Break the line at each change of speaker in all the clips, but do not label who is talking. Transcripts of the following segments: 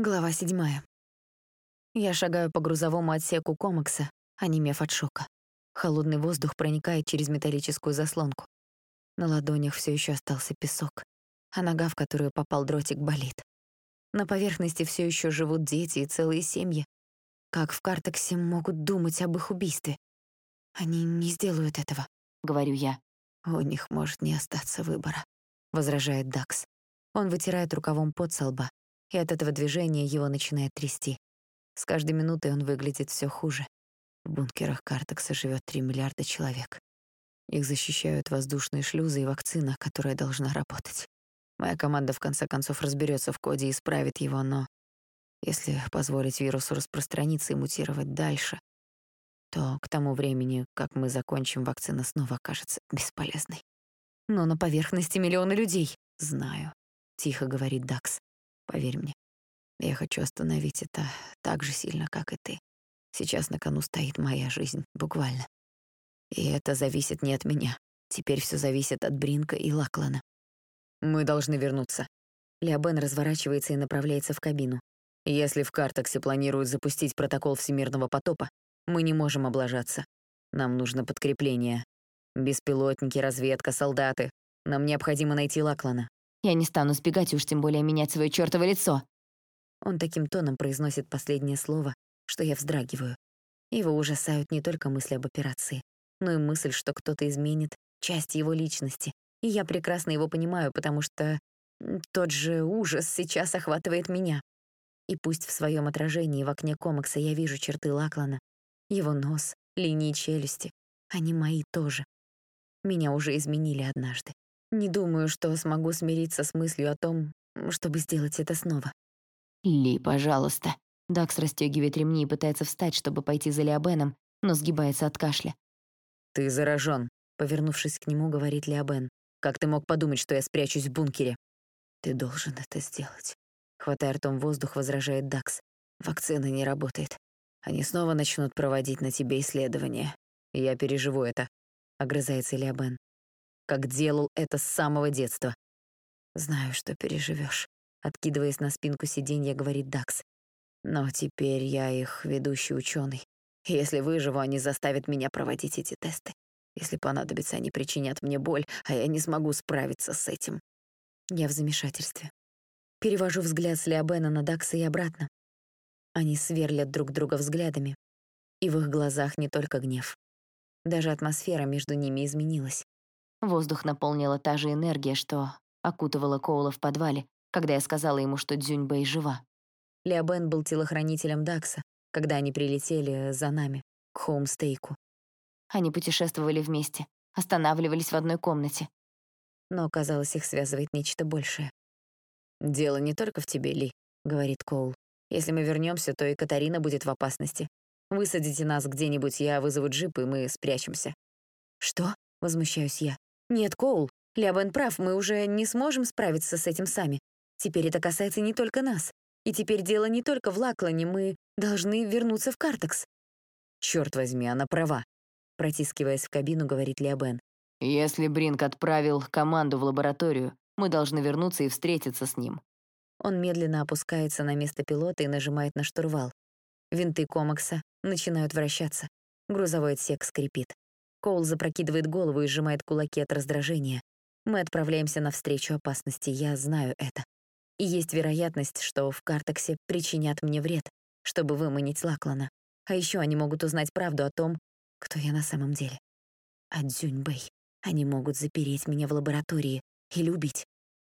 Глава седьмая. Я шагаю по грузовому отсеку комокса, онемев от шока. Холодный воздух проникает через металлическую заслонку. На ладонях все еще остался песок, а нога, в которую попал дротик, болит. На поверхности все еще живут дети и целые семьи. Как в Картексе могут думать об их убийстве? Они не сделают этого, — говорю я. У них может не остаться выбора, — возражает Дакс. Он вытирает рукавом пот со лба и от этого движения его начинает трясти. С каждой минутой он выглядит все хуже. В бункерах Картекса живет 3 миллиарда человек. Их защищают воздушные шлюзы и вакцина, которая должна работать. Моя команда в конце концов разберется в коде и исправит его, но если позволить вирусу распространиться и мутировать дальше, то к тому времени, как мы закончим, вакцина снова окажется бесполезной. Но на поверхности миллионы людей. Знаю, — тихо говорит Дакс. Поверь мне, я хочу остановить это так же сильно, как и ты. Сейчас на кону стоит моя жизнь, буквально. И это зависит не от меня. Теперь все зависит от Бринка и Лаклана. Мы должны вернуться. Леобен разворачивается и направляется в кабину. Если в Картаксе планируют запустить протокол всемирного потопа, мы не можем облажаться. Нам нужно подкрепление. Беспилотники, разведка, солдаты. Нам необходимо найти Лаклана.
Я не стану сбегать, уж тем более менять свое чёртово лицо.
Он таким тоном произносит последнее слово, что я вздрагиваю. Его ужасают не только мысли об операции, но и мысль, что кто-то изменит часть его личности. И я прекрасно его понимаю, потому что тот же ужас сейчас охватывает меня. И пусть в своем отражении в окне комикса я вижу черты Лаклана, его нос, линии челюсти, они мои тоже. Меня уже изменили однажды. Не думаю, что смогу смириться с мыслью о том, чтобы сделать это снова.
«Ли, пожалуйста». Дакс расстегивает ремни и пытается встать, чтобы пойти за Леобеном, но сгибается от кашля.
«Ты заражен», — повернувшись к нему, говорит Леобен. «Как ты мог подумать, что я спрячусь в бункере?» «Ты должен это сделать», — хватая ртом воздух, возражает Дакс. «Вакцина не работает. Они снова начнут проводить на тебе исследования. Я переживу это», — огрызается Леобен как делал это с самого детства. «Знаю, что переживешь, откидываясь на спинку сиденья, говорит Дакс. «Но теперь я их ведущий ученый. Если выживу, они заставят меня проводить эти тесты. Если понадобится, они причинят мне боль, а я не смогу справиться с этим». Я в замешательстве. Перевожу взгляд с Леобена на Дакса и обратно. Они сверлят друг друга взглядами, и в их глазах не только гнев. Даже атмосфера между ними изменилась.
Воздух наполнила та же энергия, что окутывала Коула в подвале, когда я сказала ему, что Дзюньбэй жива.
Леобен был телохранителем Дакса, когда они прилетели за нами, к Хоумстейку.
Они путешествовали вместе, останавливались в одной комнате.
Но, казалось, их связывает нечто большее. «Дело не только в тебе, Ли», — говорит Коул. «Если мы вернемся, то и Катарина будет в опасности. Высадите нас где-нибудь, я вызову джип, и мы спрячемся». «Что?» — возмущаюсь я. «Нет, Коул, Лябен прав, мы уже не сможем справиться с этим сами. Теперь это касается не только нас. И теперь дело не только в Лаклане, мы должны вернуться в Картекс». «Чёрт возьми, она права», — протискиваясь в кабину, говорит Лиабен.
«Если Бринк отправил команду в лабораторию, мы должны вернуться и встретиться с ним».
Он медленно опускается на место пилота и нажимает на штурвал. Винты комокса начинают вращаться. Грузовой отсек скрипит. Коул запрокидывает голову и сжимает кулаки от раздражения. Мы отправляемся навстречу опасности, я знаю это. И есть вероятность, что в Картексе причинят мне вред, чтобы выманить Лаклана. А еще они могут узнать правду о том, кто я на самом деле. А Дзюньбэй. Они могут запереть меня в лаборатории или убить.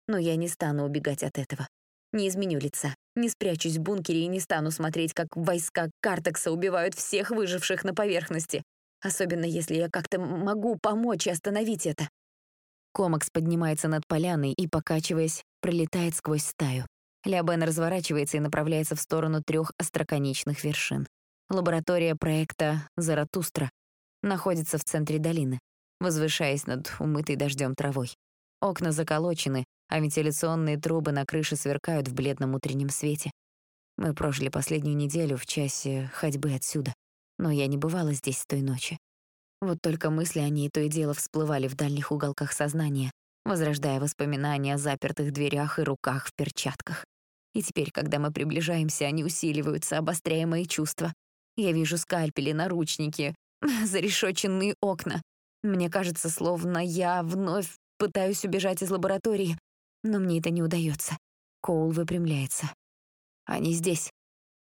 Но я не стану убегать от этого. Не изменю лица, не спрячусь в бункере и не стану смотреть, как войска Картекса убивают всех выживших на поверхности. Особенно если я как-то могу помочь и остановить это. Комакс поднимается над поляной и, покачиваясь, пролетает сквозь стаю. Лябен разворачивается и направляется в сторону трех остроконечных вершин. Лаборатория проекта «Заратустра» находится в центре долины, возвышаясь над умытой дождем травой. Окна заколочены, а вентиляционные трубы на крыше сверкают в бледном утреннем свете. Мы прожили последнюю неделю в часе ходьбы отсюда но я не бывала здесь с той ночи. Вот только мысли о ней то и дело всплывали в дальних уголках сознания, возрождая воспоминания о запертых дверях и руках в перчатках. И теперь, когда мы приближаемся, они усиливаются, обостряя мои чувства. Я вижу скальпели, наручники, зарешоченные окна. Мне кажется, словно я вновь пытаюсь убежать из лаборатории, но мне это не удается. Коул выпрямляется. Они здесь.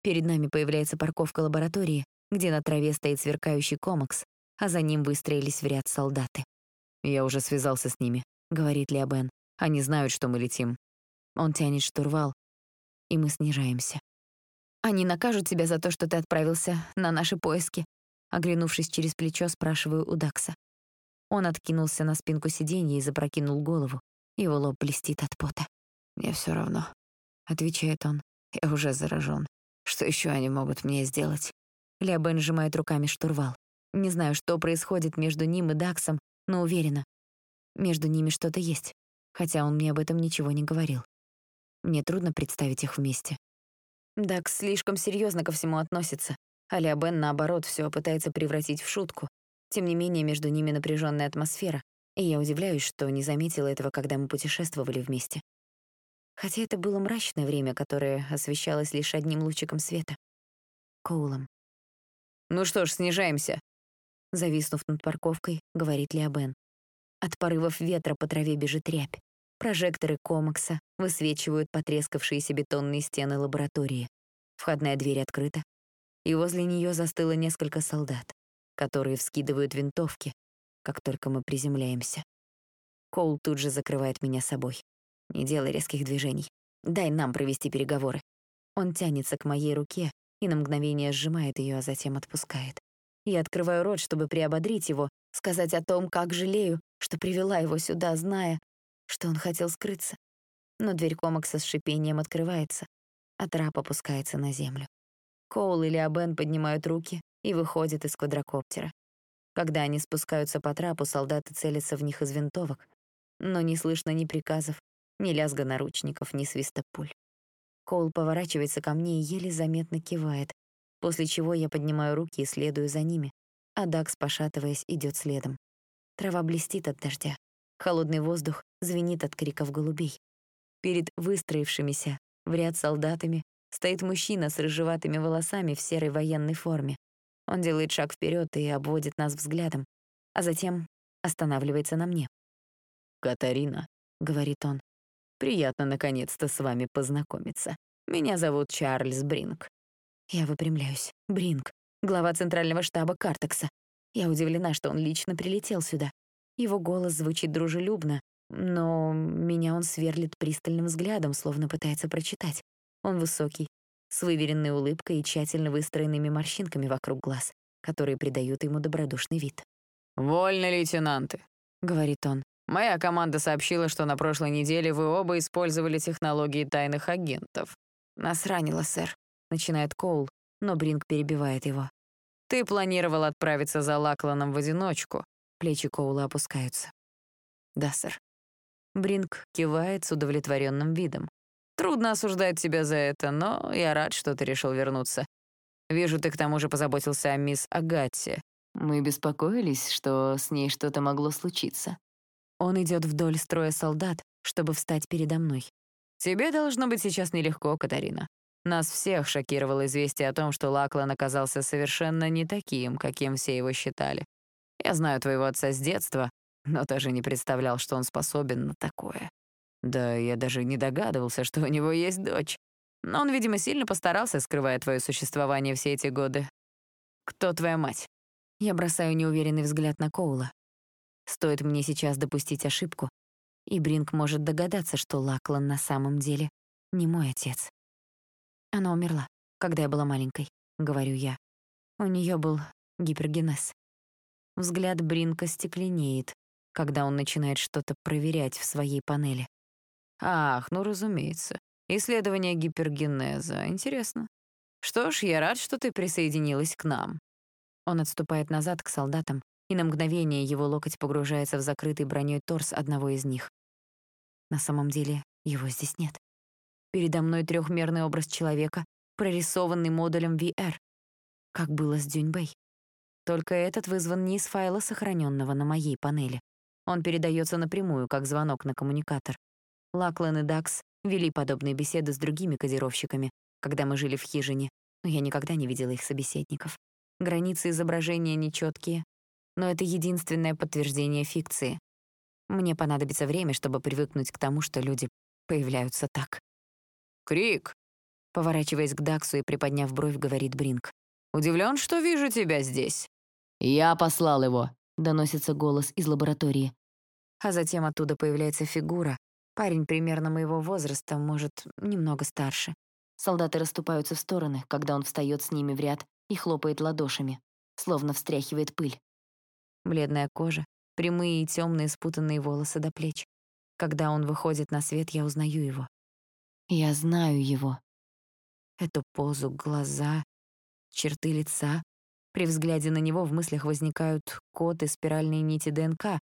Перед нами появляется парковка лаборатории, где на траве стоит сверкающий комакс, а за ним выстроились в ряд солдаты. «Я уже связался с ними», — говорит Леобен. «Они знают, что мы летим». Он тянет штурвал, и мы снижаемся. «Они накажут тебя за то, что ты отправился на наши поиски?» Оглянувшись через плечо, спрашиваю у Дакса. Он откинулся на спинку сиденья и запрокинул голову. Его лоб блестит от пота. «Мне все равно», — отвечает он. «Я уже заражен. Что еще они могут мне сделать?» Леобен сжимает руками штурвал. Не знаю, что происходит между ним и Даксом, но уверена, между ними что-то есть, хотя он мне об этом ничего не говорил. Мне трудно представить их вместе. Дакс слишком серьезно ко всему относится, а Леобен, наоборот, все пытается превратить в шутку. Тем не менее, между ними напряженная атмосфера, и я удивляюсь, что не заметила этого, когда мы путешествовали вместе. Хотя это было мрачное время, которое освещалось лишь одним лучиком света. Коулом. «Ну что ж, снижаемся», — зависнув над парковкой, говорит Леобен. От порывов ветра по траве бежит рябь. Прожекторы комакса высвечивают потрескавшиеся бетонные стены лаборатории. Входная дверь открыта, и возле нее застыло несколько солдат, которые вскидывают винтовки, как только мы приземляемся. Коул тут же закрывает меня собой. Не делай резких движений. Дай нам провести переговоры. Он тянется к моей руке и на мгновение сжимает ее, а затем отпускает. Я открываю рот, чтобы приободрить его, сказать о том, как жалею, что привела его сюда, зная, что он хотел скрыться. Но дверь комакса с шипением открывается, а трап опускается на землю. Коул и Леобен поднимают руки и выходят из квадрокоптера. Когда они спускаются по трапу, солдаты целятся в них из винтовок, но не слышно ни приказов, ни лязга наручников, ни свиста пуль. Коул поворачивается ко мне и еле заметно кивает, после чего я поднимаю руки и следую за ними, а Дакс, пошатываясь, идет следом. Трава блестит от дождя. Холодный воздух звенит от криков голубей. Перед выстроившимися в ряд солдатами стоит мужчина с рыжеватыми волосами в серой военной форме. Он делает шаг вперед и обводит нас взглядом, а затем останавливается на мне. «Катарина», — говорит он, — «приятно наконец-то с вами познакомиться. Меня зовут Чарльз Бринг». Я выпрямляюсь. Бринг, глава центрального штаба Картекса. Я удивлена, что он лично прилетел сюда. Его голос звучит дружелюбно, но меня он сверлит пристальным взглядом, словно пытается прочитать. Он высокий, с выверенной улыбкой и тщательно выстроенными морщинками вокруг глаз, которые придают ему добродушный вид.
«Вольно, лейтенанты», — говорит он. «Моя команда сообщила, что на прошлой неделе вы оба использовали технологии тайных агентов».
«Нас ранило, сэр», — начинает Коул, но Бринг перебивает его.
«Ты планировал отправиться за Лакланом в одиночку».
Плечи Коула опускаются.
«Да, сэр». Бринг кивает с удовлетворенным видом. «Трудно осуждать тебя за это, но я рад, что ты решил вернуться. Вижу, ты к тому же позаботился о мисс Агатте.
Мы беспокоились, что с ней что-то могло случиться.
Он идет вдоль строя солдат, чтобы встать передо мной.
Тебе должно быть сейчас нелегко, Катарина. Нас всех шокировало известие о том, что Лаклан оказался совершенно не таким, каким все его считали. Я знаю твоего отца с детства, но даже не представлял, что он способен на такое. Да я даже не догадывался, что у него есть дочь. Но он, видимо, сильно постарался, скрывая твое существование все эти годы. Кто твоя мать?
Я бросаю неуверенный взгляд на Коула. Стоит мне сейчас допустить ошибку, и Бринк может догадаться, что Лаклан на самом деле не мой отец. Она умерла, когда я была маленькой, говорю я. У нее был гипергенез. Взгляд Бринка стекленеет, когда он начинает что-то проверять в своей панели.
Ах, ну разумеется. Исследование гипергенеза. Интересно. Что ж, я рад, что ты присоединилась к нам.
Он отступает назад к солдатам, и на мгновение его локоть погружается в закрытый броней торс одного из них. На самом деле, его здесь нет. Передо мной трехмерный образ человека, прорисованный модулем VR, как было с Дюньбэй. Только этот вызван не из файла, сохраненного на моей панели. Он передается напрямую, как звонок на коммуникатор. Лаклан и Дакс вели подобные беседы с другими кодировщиками, когда мы жили в хижине, но я никогда не видела их собеседников. Границы изображения нечеткие, но это единственное подтверждение фикции. Мне понадобится время, чтобы привыкнуть к тому, что люди появляются так.
«Крик!»
Поворачиваясь к Даксу и приподняв бровь, говорит Бринк.
«Удивлен, что вижу тебя здесь».
«Я послал его», — доносится голос из лаборатории.
А затем оттуда появляется фигура. Парень примерно моего возраста, может, немного старше.
Солдаты расступаются в стороны, когда он встает с ними в ряд и хлопает ладошами, словно встряхивает пыль.
Бледная кожа, прямые и темные спутанные волосы до плеч. Когда он выходит на свет, я узнаю его.
Я знаю его.
Эту позу, глаза, черты лица. При взгляде на него в мыслях возникают код и спиральные нити ДНК,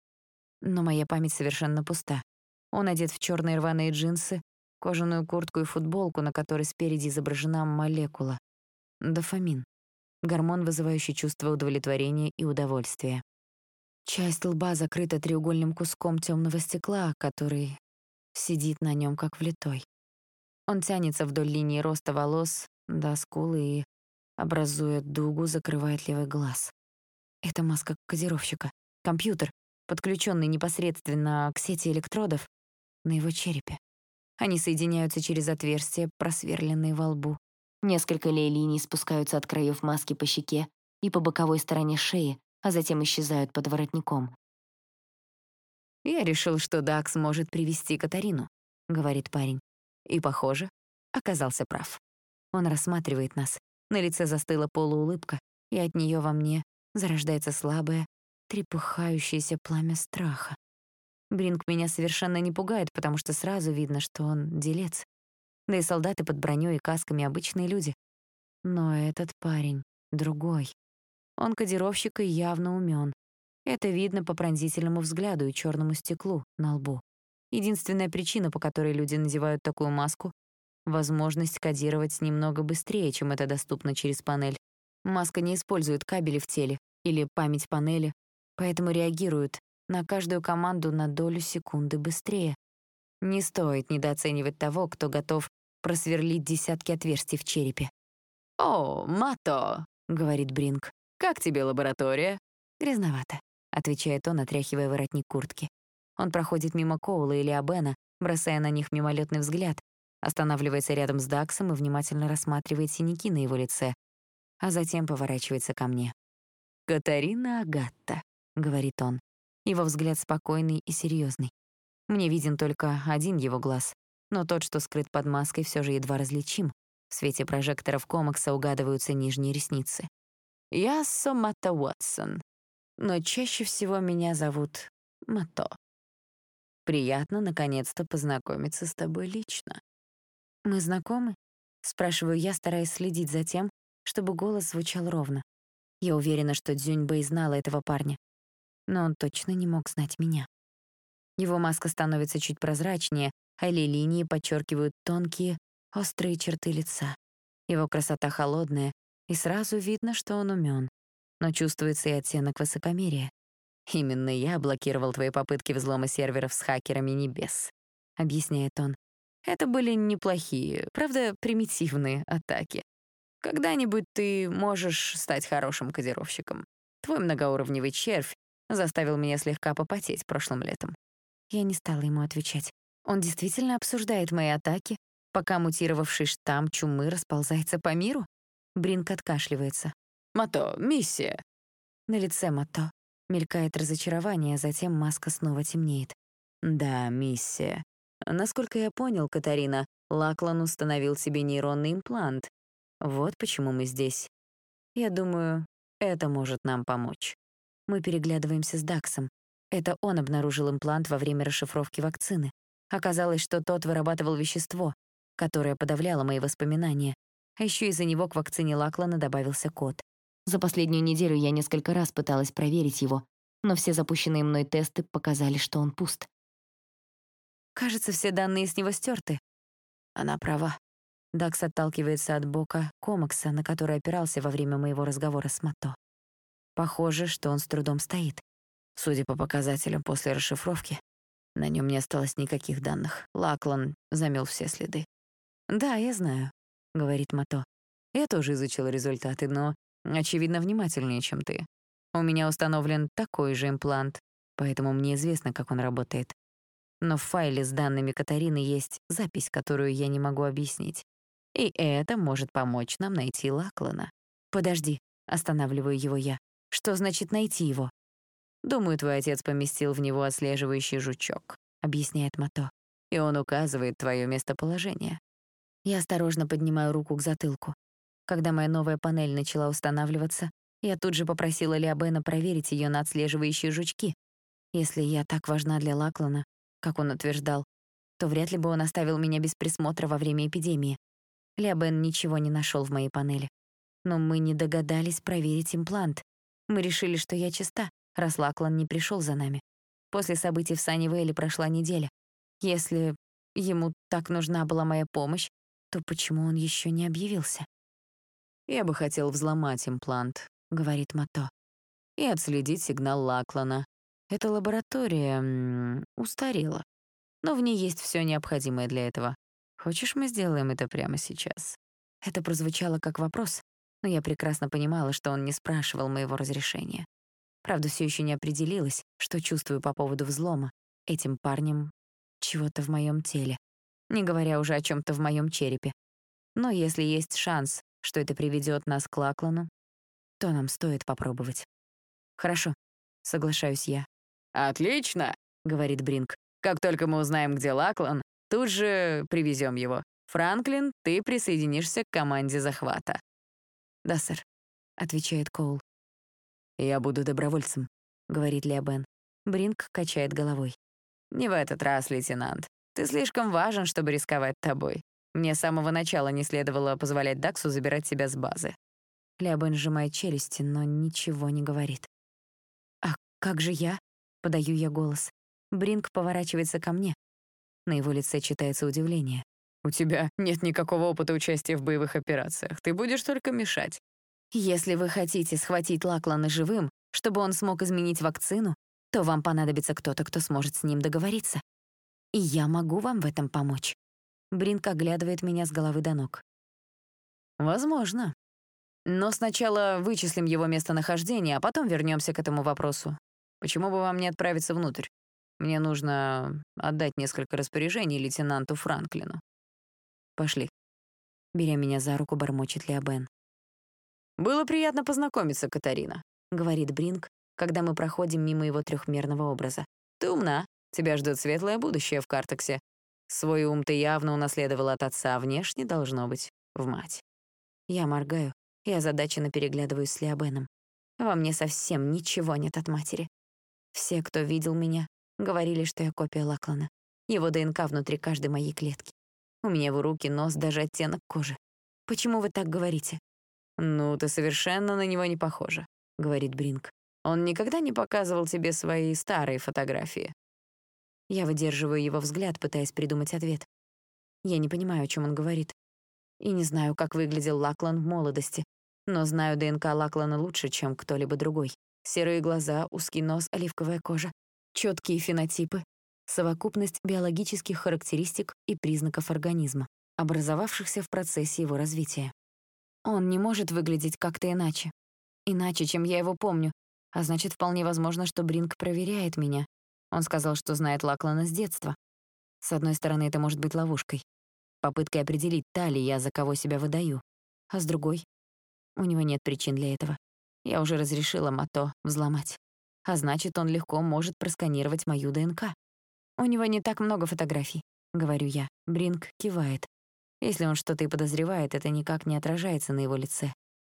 но моя память совершенно пуста. Он одет в черные рваные джинсы, кожаную куртку и футболку, на которой спереди изображена молекула. Дофамин. Гормон, вызывающий чувство удовлетворения и удовольствия. Часть лба закрыта треугольным куском темного стекла, который сидит на нем как влитой. Он тянется вдоль линии роста волос до скулы и, образуя дугу, закрывает левый глаз. Это маска кодировщика. Компьютер, подключенный непосредственно к сети электродов на его черепе. Они соединяются через отверстия, просверленные во лбу.
Несколько лей-линий спускаются от краев маски по щеке и по боковой стороне шеи, а затем исчезают под воротником.
«Я решил, что Дакс может привести Катарину», — говорит парень. И, похоже, оказался прав. Он рассматривает нас. На лице застыла полуулыбка, и от нее во мне зарождается слабое, трепыхающееся пламя страха. Бринг меня совершенно не пугает, потому что сразу видно, что он делец. Да и солдаты под бронёй и касками — обычные люди. Но этот парень другой. Он кодировщик и явно умен. Это видно по пронзительному взгляду и черному стеклу на лбу. Единственная причина, по которой люди надевают такую маску — возможность кодировать немного быстрее, чем это доступно через панель. Маска не использует кабели в теле или память панели, поэтому реагирует на каждую команду на долю секунды быстрее. Не стоит недооценивать того, кто готов просверлить десятки отверстий в черепе.
«О, Мато!» — говорит Бринк. «Как тебе лаборатория?»
«Грязновато», — отвечает он, отряхивая воротник куртки. Он проходит мимо Коула или Абена, бросая на них мимолетный взгляд, останавливается рядом с Даксом и внимательно рассматривает синяки на его лице, а затем поворачивается ко мне. «Катарина Агатта», — говорит он. Его взгляд спокойный и серьезный. Мне виден только один его глаз, но тот, что скрыт под маской, все же едва различим. В свете прожекторов комикса угадываются нижние ресницы. «Я Сомата Уотсон, но чаще всего меня зовут Мато». Приятно, наконец-то, познакомиться с тобой лично. Мы знакомы? Спрашиваю я, стараясь следить за тем, чтобы голос звучал ровно. Я уверена, что Дзюньбэй знала этого парня. Но он точно не мог знать меня. Его маска становится чуть прозрачнее, а линии подчеркивают тонкие, острые черты лица. Его красота холодная, и сразу видно, что он умен. Но чувствуется и оттенок высокомерия. «Именно я блокировал твои попытки взлома серверов с хакерами небес», — объясняет он. «Это были неплохие, правда, примитивные атаки. Когда-нибудь ты можешь стать хорошим кодировщиком. Твой многоуровневый червь заставил меня слегка попотеть прошлым летом». Я не стала ему отвечать. Он действительно обсуждает мои атаки, пока мутировавший штамм чумы расползается по миру? Бринк откашливается.
«Мато, миссия!»
На лице Мато Мелькает разочарование, а затем маска снова темнеет. Да, миссия. Насколько я понял, Катарина, Лаклан установил себе нейронный имплант. Вот почему мы здесь. Я думаю, это может нам помочь. Мы переглядываемся с Даксом. Это он обнаружил имплант во время расшифровки вакцины. Оказалось, что тот вырабатывал вещество, которое подавляло мои воспоминания. А еще из-за него к вакцине Лаклана добавился код.
За последнюю неделю я несколько раз пыталась проверить его, но все запущенные мной тесты показали, что он пуст.
Кажется, все данные с него стерты. Она права. Дакс отталкивается от бока комакса, на который опирался во время моего разговора с Мато. Похоже, что он с трудом стоит. Судя по показателям после расшифровки,
На нем не осталось никаких данных. Лаклан замел все следы. «Да, я знаю», — говорит Мато. «Я тоже изучил результаты, но, очевидно, внимательнее, чем ты. У меня установлен такой же имплант, поэтому мне известно, как он работает. Но в файле с данными Катарины есть запись, которую я не могу объяснить. И это может помочь нам найти Лаклана. Подожди, останавливаю его я. Что значит найти его? Думаю, твой отец поместил в него отслеживающий жучок, объясняет Мато. И он указывает твое местоположение. Я осторожно поднимаю руку к затылку. Когда моя новая панель начала устанавливаться, я тут же попросила Лиабена проверить ее на отслеживающие жучки. Если я так важна для Лаклана, как он утверждал, то вряд ли бы он оставил меня без присмотра во время эпидемии. Лиабен ничего не нашел в моей панели. Но мы не догадались проверить имплант. Мы решили, что я чиста, раз Лаклан не пришел за нами. После событий в Саннивейле прошла неделя. Если ему так нужна была моя помощь, то почему он еще не объявился? «Я бы хотел взломать имплант», — говорит Мато, «и отследить сигнал Лаклана. Эта лаборатория м -м, устарела, но в ней есть все необходимое для этого. Хочешь, мы сделаем это прямо сейчас?» Это прозвучало как вопрос, но я прекрасно понимала, что он не спрашивал моего разрешения. Правда, все еще не определилась, что чувствую по поводу взлома. Этим парнем чего-то в моем теле, не говоря уже о чем то в моем черепе. Но если есть шанс, что это приведет нас к Лаклану, то нам стоит попробовать. Хорошо, соглашаюсь я. «Отлично», — говорит Бринк. «Как только мы узнаем, где Лаклан, тут же привезем его. Франклин, ты присоединишься к команде захвата». «Да, сэр», — отвечает Коул. «Я буду добровольцем», — говорит Леобен. Бринк качает головой. «Не в этот раз, лейтенант. Ты слишком важен, чтобы рисковать тобой. Мне с самого начала не следовало позволять Даксу забирать тебя с базы». Леобен сжимает челюсти, но ничего не говорит. «А как же я?» — подаю я голос. Бринк поворачивается ко мне. На его лице читается удивление. «У тебя нет никакого опыта участия в боевых операциях. Ты будешь только мешать. Если вы хотите схватить Лаклана живым, чтобы он смог изменить вакцину, то вам понадобится кто-то, кто сможет с ним договориться. И я могу вам в этом помочь. Бринк оглядывает меня с головы до ног. Возможно. Но сначала вычислим его местонахождение, а потом вернемся к этому вопросу. Почему бы вам не отправиться внутрь? Мне нужно отдать несколько распоряжений лейтенанту Франклину. Пошли. Беря меня за руку, бормочет Леобен. «Было приятно познакомиться, Катарина», — говорит Бринг, когда мы проходим мимо его трехмерного образа. «Ты умна. Тебя ждет светлое будущее в Картексе. Свой ум ты явно унаследовала от отца, а внешне должно быть в мать». Я моргаю и озадаченно переглядываюсь с Леобеном. Во мне совсем ничего нет от матери. Все, кто видел меня, говорили, что я копия Лаклана. Его ДНК внутри каждой моей клетки. У меня его руки, нос, даже оттенок кожи. Почему вы так говорите? «Ну, ты совершенно на него не похожа», — говорит Бринк. «Он никогда не показывал тебе свои старые фотографии». Я выдерживаю его взгляд, пытаясь придумать ответ. Я не понимаю, о чем он говорит. И не знаю, как выглядел Лаклан в молодости, но знаю ДНК Лаклана лучше, чем кто-либо другой. Серые глаза, узкий нос, оливковая кожа, четкие фенотипы, совокупность биологических характеристик и признаков организма, образовавшихся в процессе его развития. Он не может выглядеть как-то иначе. Иначе, чем я его помню. А значит, вполне возможно, что Бринк проверяет меня. Он сказал, что знает Лаклана с детства. С одной стороны, это может быть ловушкой. Попыткой определить, та ли я, за кого себя выдаю. А с другой, у него нет причин для этого. Я уже разрешила Мато взломать. А значит, он легко может просканировать мою ДНК. У него не так много фотографий, говорю я. Бринк кивает. Если он что-то и подозревает, это никак не отражается на его лице.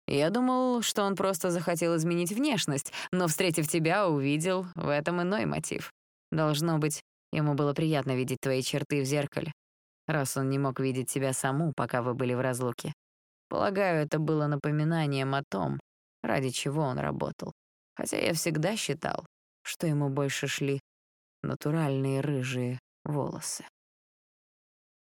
Я думал, что он просто захотел изменить внешность, но, встретив тебя, увидел в этом иной мотив. Должно быть, ему было приятно видеть твои черты в зеркале, раз он не мог видеть тебя саму, пока вы были в разлуке. Полагаю, это было напоминанием о том, ради чего он работал. Хотя я всегда считал, что ему больше шли натуральные рыжие волосы.